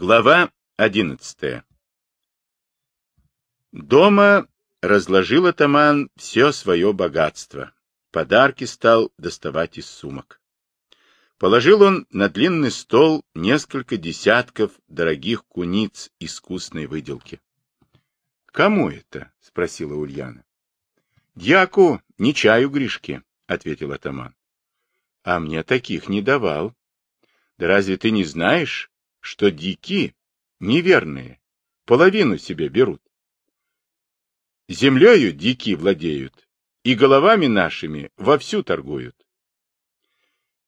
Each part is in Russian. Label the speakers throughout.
Speaker 1: Глава одиннадцатая Дома разложил атаман все свое богатство. Подарки стал доставать из сумок. Положил он на длинный стол несколько десятков дорогих куниц искусной выделки. — Кому это? — спросила Ульяна. — Дьяку, не чаю Гришки, — ответил атаман. — А мне таких не давал. Да разве ты не знаешь, что дики неверные, половину себе берут. Землею дики владеют, и головами нашими вовсю торгуют.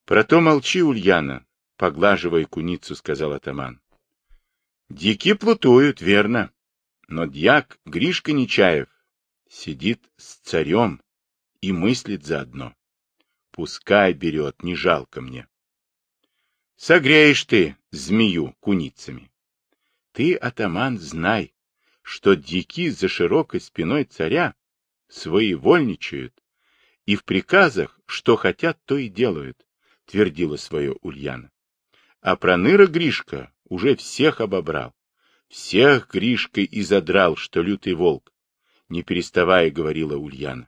Speaker 1: Про то молчи, Ульяна, поглаживая куницу, сказал атаман. Дики плутуют, верно, но дьяк Гришка Нечаев сидит с царем и мыслит заодно. Пускай берет, не жалко мне. Согреешь ты змею куницами. Ты, атаман, знай, что дики за широкой спиной царя своевольничают и в приказах, что хотят, то и делают, твердила свое Ульяна. А проныра Гришка уже всех обобрал. Всех Гришкой и задрал, что лютый волк, не переставая говорила Ульяна.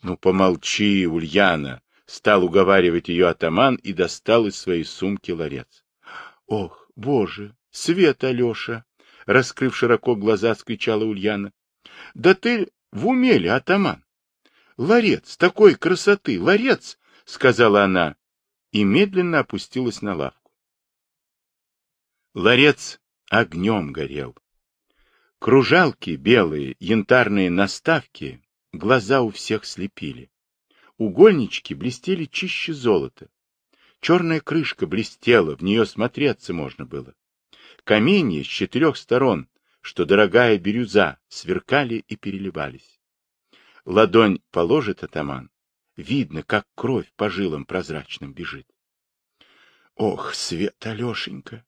Speaker 1: Ну, помолчи, Ульяна, Стал уговаривать ее атаман и достал из своей сумки ларец. — Ох, боже, свет, Алеша! — раскрыв широко глаза, скричала Ульяна. — Да ты в уме ли, атаман? — Ларец, такой красоты, ларец! — сказала она и медленно опустилась на лавку. Ларец огнем горел. Кружалки белые, янтарные наставки глаза у всех слепили. Угольнички блестели чище золота. Черная крышка блестела, в нее смотреться можно было. Каменья с четырех сторон, что дорогая бирюза, сверкали и переливались. Ладонь положит атаман, видно, как кровь по жилам прозрачным бежит. Ох, свет Алешенька!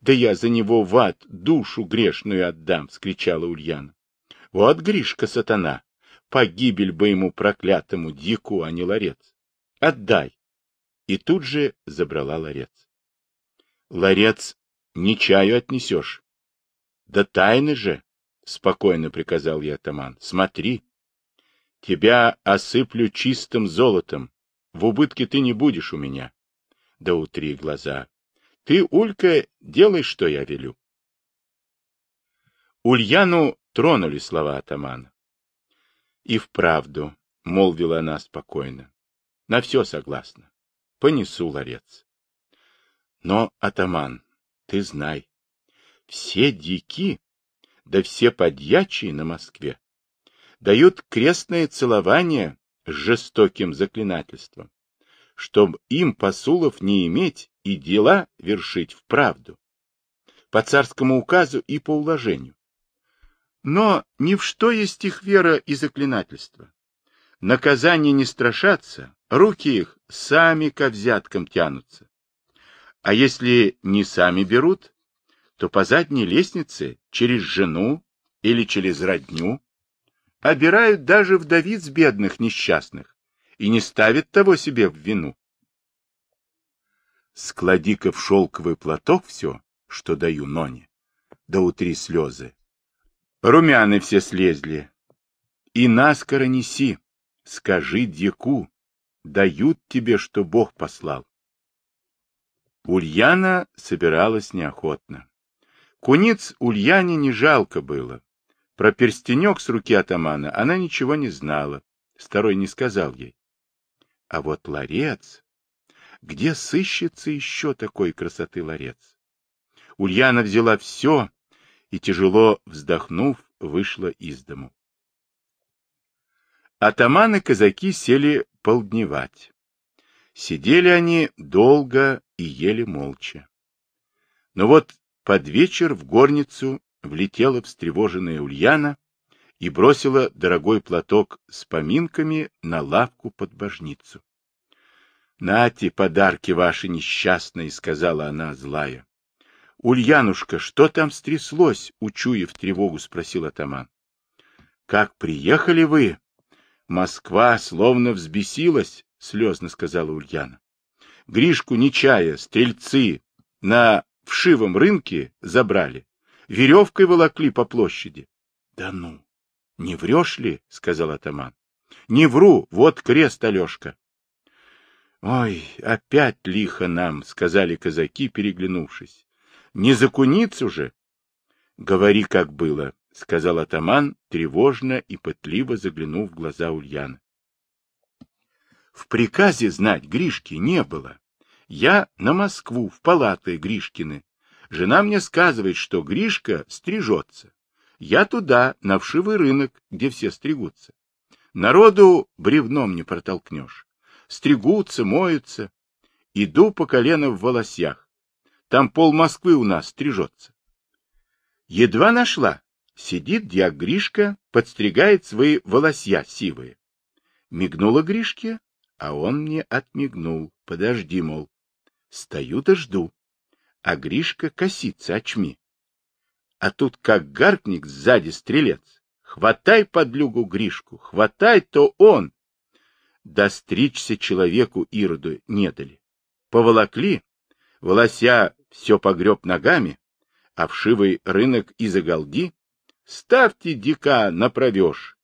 Speaker 1: Да я за него в ад душу грешную отдам! — скричала Ульяна. Вот Гришка сатана! Погибель бы ему проклятому дику, а не ларец. Отдай. И тут же забрала ларец. Ларец не чаю отнесешь. Да тайны же, спокойно приказал я атаман. Смотри, тебя осыплю чистым золотом. В убытке ты не будешь у меня. Да утри глаза. Ты, Улька, делай, что я велю. Ульяну тронули слова атамана. И вправду, — молвила она спокойно, — на все согласна. Понесу ларец. Но, атаман, ты знай, все дики, да все подьячие на Москве дают крестное целование с жестоким заклинательством, чтоб им посулов не иметь и дела вершить вправду, по царскому указу и по уложению. Но ни в что есть их вера и заклинательство. Наказание не страшатся, руки их сами ко взяткам тянутся. А если не сами берут, то по задней лестнице, через жену или через родню, обирают даже вдовиц бедных несчастных и не ставят того себе в вину. Склади-ка в шелковый платок все, что даю Ноне, да утри слезы, Румяны все слезли. И наскоро неси, скажи дьяку, дают тебе, что Бог послал. Ульяна собиралась неохотно. Куниц Ульяне не жалко было. Про перстенек с руки атамана она ничего не знала. Старой не сказал ей. А вот ларец... Где сыщется еще такой красоты ларец? Ульяна взяла все, и, тяжело вздохнув, вышла из дому. Атаманы-казаки сели полдневать. Сидели они долго и ели молча. Но вот под вечер в горницу влетела встревоженная Ульяна и бросила дорогой платок с поминками на лавку под божницу. — Нате подарки ваши несчастные, — сказала она злая. — Ульянушка, что там стряслось? — учуяв тревогу, спросил атаман. — Как приехали вы? Москва словно взбесилась, — слезно сказала Ульяна. — Гришку Нечая, стрельцы, на в шивом рынке забрали. Веревкой волокли по площади. — Да ну, не врешь ли? — сказал атаман. — Не вру, вот крест, Алешка. — Ой, опять лихо нам, — сказали казаки, переглянувшись. — Не за куницу же? — Говори, как было, — сказал атаман, тревожно и пытливо заглянув в глаза Ульяна. В приказе знать Гришки не было. Я на Москву, в палаты Гришкины. Жена мне сказывает, что Гришка стрижется. Я туда, на вшивый рынок, где все стригутся. Народу бревном не протолкнешь. Стригутся, моются. Иду по колено в волосях. Там пол Москвы у нас стрижется. Едва нашла. Сидит дьяк Гришка, подстригает свои волосья сивые. Мигнула Гришке, а он мне отмигнул. Подожди, мол. Стою да жду. А Гришка косится очми. А тут как гаркник сзади стрелец. Хватай подлюгу Гришку, хватай, то он. Достричься человеку Ироду не дали. Поволокли, волося все погреб ногами, а вшивый рынок из-за голди. Ставьте дика направешь,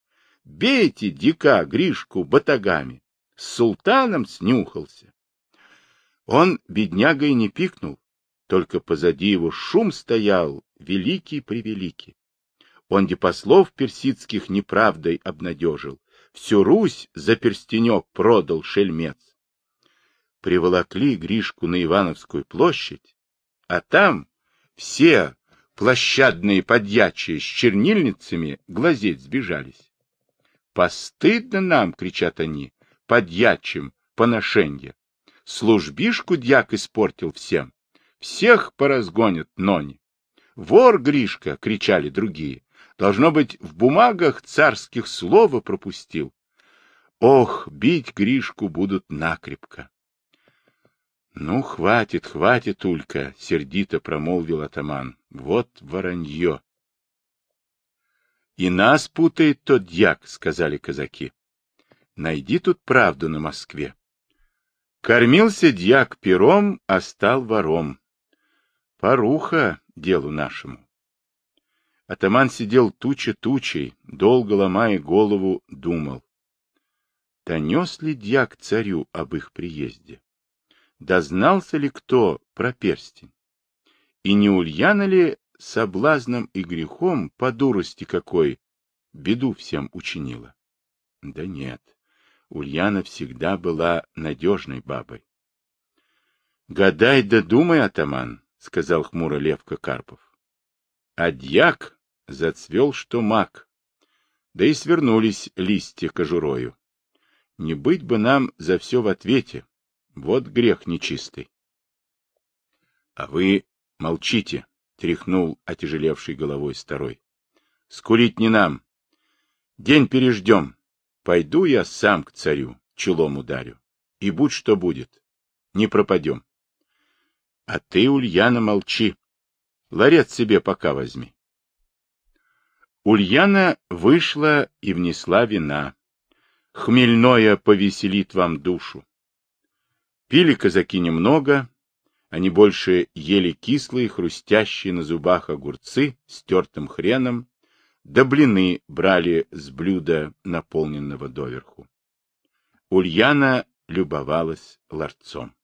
Speaker 1: бейте дика Гришку батагами с султаном снюхался. Он, бедняга, и не пикнул, только позади его шум стоял, великий-превеликий. Он депослов персидских неправдой обнадежил, всю Русь за перстенек продал шельмец. Приволокли Гришку на Ивановскую площадь, а там все площадные подьячие с чернильницами глазеть сбежались. «Постыдно нам!» — кричат они подьячим поношенье. Службишку дьяк испортил всем. Всех поразгонят нони. Вор Гришка, кричали другие. Должно быть, в бумагах царских слова пропустил. Ох, бить Гришку будут накрепко. Ну, хватит, хватит, Улька, сердито промолвил атаман. Вот воронье. И нас путает тот дьяк, сказали казаки. Найди тут правду на Москве. Кормился дьяк пером, а стал вором. Поруха делу нашему. Атаман сидел туча тучей, долго ломая голову, думал. Донес ли дьяк царю об их приезде? Дознался ли кто про перстень? И не Ульяна ли соблазном и грехом по дурости какой беду всем учинила? Да нет. Ульяна всегда была надежной бабой. — Гадай да думай, атаман, — сказал хмуро Левка Карпов. А дьяк зацвел, что мак, да и свернулись листья кожурою. Не быть бы нам за все в ответе, вот грех нечистый. — А вы молчите, — тряхнул отяжелевшей головой старой. — Скурить не нам. День переждем, Пойду я сам к царю, челом ударю. И будь что будет. Не пропадем. А ты, Ульяна, молчи. Ларец себе пока возьми. Ульяна вышла и внесла вина. Хмельное повеселит вам душу. Пили казаки немного, они больше ели кислые, хрустящие на зубах огурцы с тертым хреном, да блины брали с блюда, наполненного доверху. Ульяна любовалась ларцом.